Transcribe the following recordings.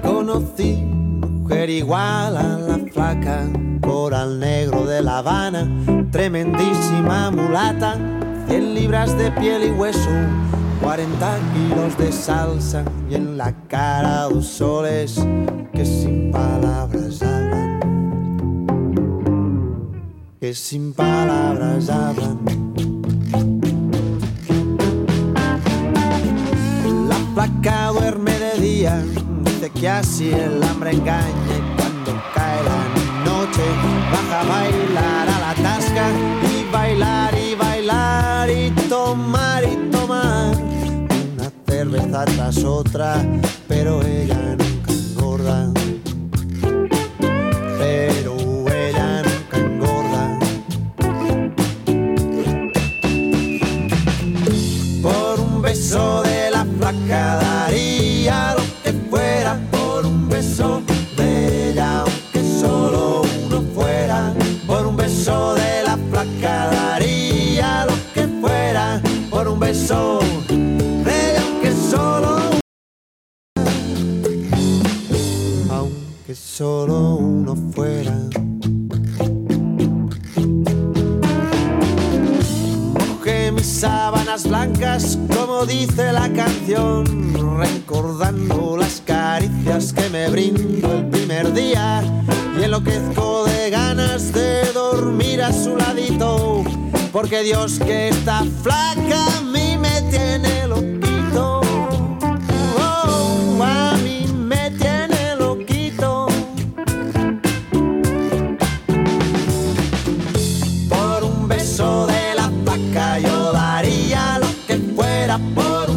conocí, mujer igual a la flaca, coral negro de La Habana, tremendísima mulata, 100 libras de piel y hueso, 40 kilos de salsa y en la cara dos soles que sin palabras hablan, que sin palabras hablan. La placa duerme de día, que así el hambre engaña y cuando cae la noche baja a bailar a la tasca y bailar y bailar y tomar y tomar. Una cerveza tras otra, pero ella nunca de aunque solo aunque solo uno fuera. Mojé mis sábanas blancas, como dice la canción, recordando las caricias que me brindó el primer día. Y enloquezco de ganas de dormir a su ladito, porque Dios que está flaca me Por un beso de la placa yo daría lo que fuera por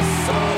So.